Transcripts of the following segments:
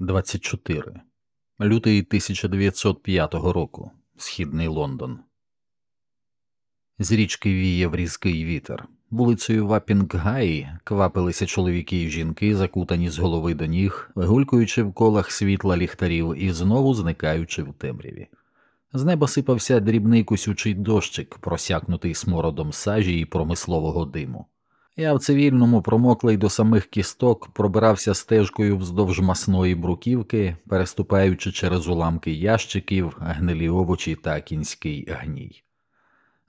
24. Лютий 1905 року. Східний Лондон. З річки віяв різкий вітер. Вулицею Вапінггаї квапилися чоловіки й жінки, закутані з голови до ніг, вигулькуючи в колах світла ліхтарів і знову зникаючи в темряві. З неба сипався дрібний кусючий дощик, просякнутий смородом сажі і промислового диму. Я в цивільному промоклий до самих кісток пробирався стежкою вздовж масної бруківки, переступаючи через уламки ящиків, гнилі овочі та кінський гній.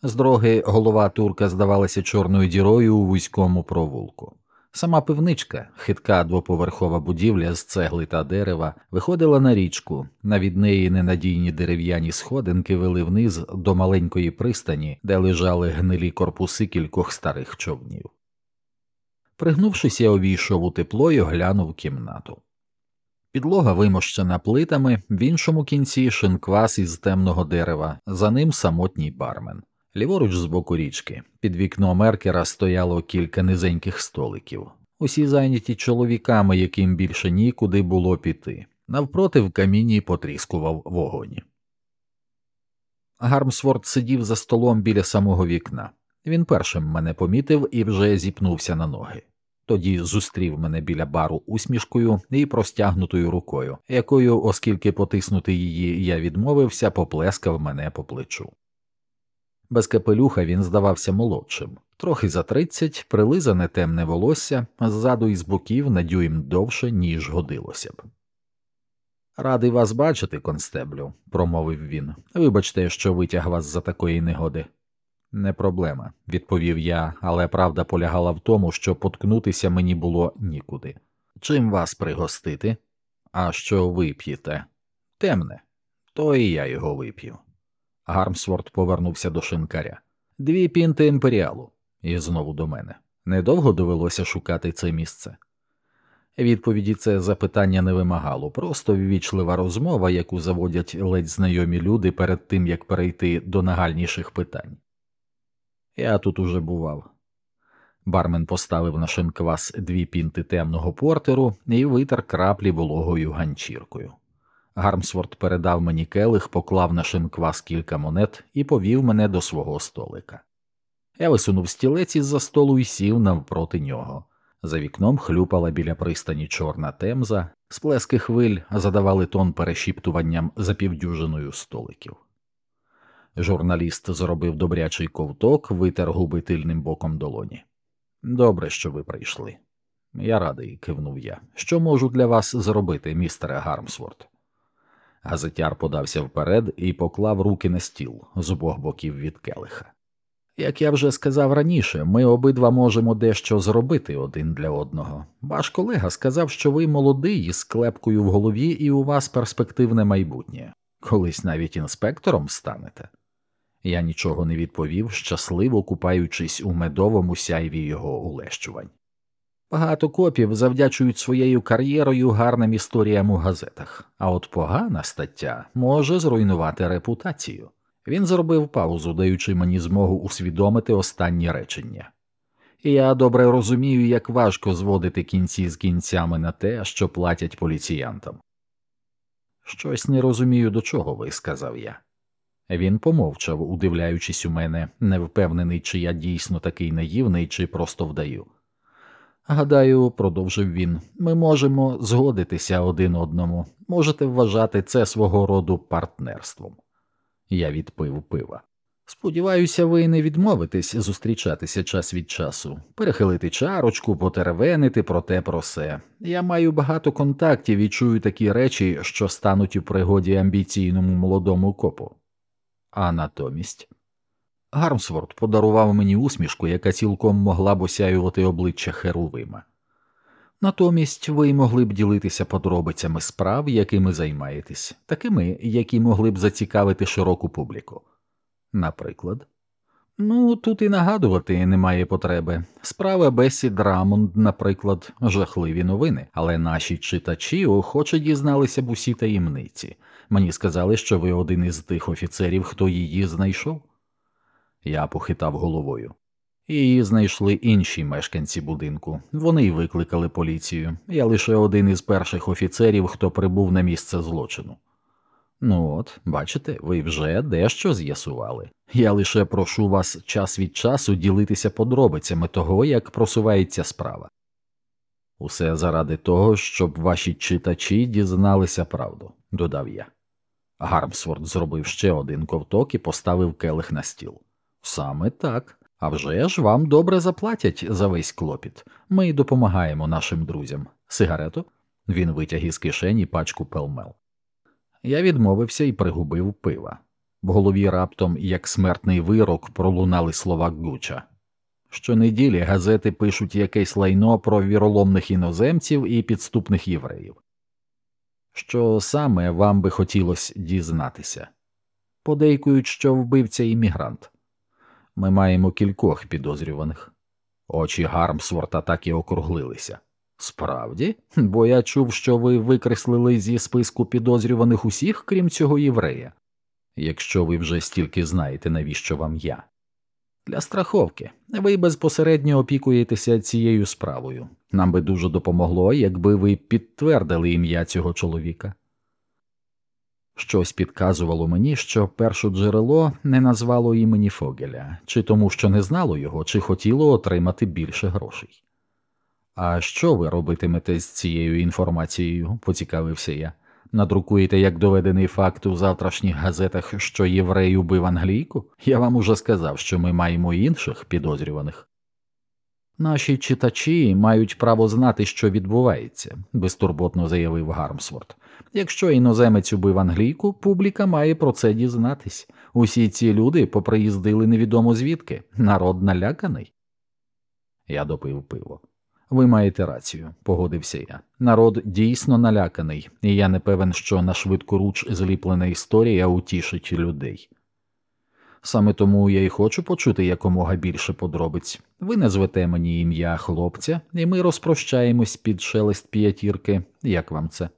З дороги голова турка здавалася чорною дірою у вузькому провулку. Сама пивничка, хитка двоповерхова будівля з цегли та дерева, виходила на річку, на від неї ненадійні дерев'яні сходинки вели вниз до маленької пристані, де лежали гнилі корпуси кількох старих човнів. Пригнувшись, я увійшов у тепло і оглянув кімнату. Підлога вимощена плитами, в іншому кінці шинквас із темного дерева, за ним самотній бармен. Ліворуч з боку річки, під вікном меркера стояло кілька низеньких столиків, усі зайняті чоловіками, яким більше нікуди було піти. Навпроти в каміні потріскував вогонь. Гармсворт сидів за столом біля самого вікна. Він першим мене помітив і вже зіпнувся на ноги. Тоді зустрів мене біля бару усмішкою і простягнутою рукою, якою, оскільки потиснути її я відмовився, поплескав мене по плечу. Без капелюха він здавався молодшим, трохи за тридцять, прилизане темне волосся, ззаду і з боків на дюйм довше, ніж годилося б. Радий вас бачити, констеблю, промовив він. Вибачте, що витяг вас за такої негоди. Не проблема, відповів я, але правда полягала в тому, що поткнутися мені було нікуди. Чим вас пригостити? А що ви п'єте? Темне, то і я його вип'ю. Гармсворт повернувся до шинкаря. Дві пінти імперіалу, і знову до мене. Недовго довелося шукати це місце. Відповіді це запитання не вимагало, просто ввічлива розмова, яку заводять ледь знайомі люди перед тим як перейти до нагальніших питань. Я тут уже бував. Бармен поставив на шинквас дві пінти темного портеру і витер краплі вологою ганчіркою. Гармсворт передав мені келих, поклав на шинквас кілька монет і повів мене до свого столика. Я висунув стілець із за столу і сів навпроти нього. За вікном хлюпала біля пристані чорна темза, сплески хвиль задавали тон перешіптуванням за півдюжиною столиків. Журналіст зробив добрячий ковток, витер губи тильним боком долоні. Добре, що ви прийшли. Я радий, кивнув я. Що можу для вас зробити, містере Гармсворт? Газетяр подався вперед і поклав руки на стіл з обох боків від келиха. Як я вже сказав раніше, ми обидва можемо дещо зробити один для одного. Ваш колега сказав, що ви молодий із клепкою в голові, і у вас перспективне майбутнє, колись навіть інспектором станете. Я нічого не відповів, щасливо купаючись у медовому сяйві його улещувань. Багато копів завдячують своєю кар'єрою гарним історіям у газетах, а от погана стаття може зруйнувати репутацію. Він зробив паузу, даючи мені змогу усвідомити останні речення. Я добре розумію, як важко зводити кінці з кінцями на те, що платять поліціянтам. Щось не розумію, до чого ви, сказав я. Він помовчав, удивляючись у мене, не впевнений, чи я дійсно такий наївний, чи просто вдаю. Гадаю, продовжив він, ми можемо згодитися один одному, можете вважати це свого роду партнерством. Я відпив пива. Сподіваюся, ви не відмовитесь зустрічатися час від часу, перехилити чарочку, потеревенити про те про се. Я маю багато контактів і чую такі речі, що стануть у пригоді амбіційному молодому копу. А натомість. Гармсворт подарував мені усмішку, яка цілком могла б осяювати обличчя Херувима. Натомість ви могли б ділитися подробицями справ, якими займаєтесь, такими, які могли б зацікавити широку публіку. Наприклад, ну тут і нагадувати немає потреби. Справа Бесі Драмонд, наприклад, жахливі новини, але наші читачі охоче дізналися б усі таємниці. Мені сказали, що ви один із тих офіцерів, хто її знайшов. Я похитав головою. Її знайшли інші мешканці будинку. Вони й викликали поліцію. Я лише один із перших офіцерів, хто прибув на місце злочину. Ну от, бачите, ви вже дещо з'ясували. Я лише прошу вас час від часу ділитися подробицями того, як просувається справа. Усе заради того, щоб ваші читачі дізналися правду, додав я. Гармсворт зробив ще один ковток і поставив келих на стіл. Саме так. Авжеж вам добре заплатять за весь клопіт. Ми допомагаємо нашим друзям. Сигарету? Він витяг із кишені пачку Pall Mall. Я відмовився і пригубив пива. В голові раптом, як смертний вирок, пролунали слова Гуча. Щонеділі газети пишуть якесь лайно про віроломних іноземців і підступних євреїв. Що саме вам би хотілося дізнатися? Подейкують, що вбивця іммігрант. Ми маємо кількох підозрюваних. Очі Гармсворта так і округлилися. Справді, бо я чув, що ви викреслили зі списку підозрюваних усіх, крім цього єврея. Якщо ви вже стільки знаєте, навіщо вам я. Для страховки ви безпосередньо опікуєтеся цією справою. Нам би дуже допомогло, якби ви підтвердили ім'я цього чоловіка. Щось підказувало мені, що перше джерело не назвало імені Фогеля, чи тому, що не знало його, чи хотіло отримати більше грошей. А що ви робитимете з цією інформацією? поцікавився я. Надрукуєте як доведений факт у завтрашніх газетах, що єврей убив англійку? Я вам уже сказав, що ми маємо інших підозрюваних. Наші читачі мають право знати, що відбувається, безтурботно заявив Гармсворт. Якщо іноземець убив англійку, публіка має про це дізнатись. Усі ці люди поприїздили невідомо звідки, народ наляканий. Я допив пиво. Ви маєте рацію, погодився я. Народ дійсно наляканий, і я не певен, що на швидкоруч зліплена історія утішить людей. Саме тому я й хочу почути якомога більше подробиць. Ви назвете мені ім'я хлопця, і ми розпрощаємось під шелест п'ятірки. Як вам це?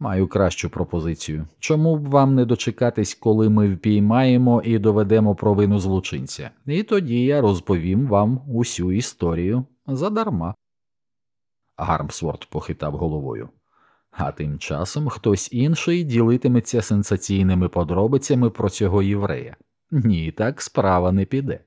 Маю кращу пропозицію. Чому б вам не дочекатись, коли ми впіймаємо і доведемо провину злочинця, і тоді я розповім вам усю історію задарма. Гармсворт похитав головою. А тим часом хтось інший ділитиметься сенсаційними подробицями про цього єврея. Ні, так справа не піде.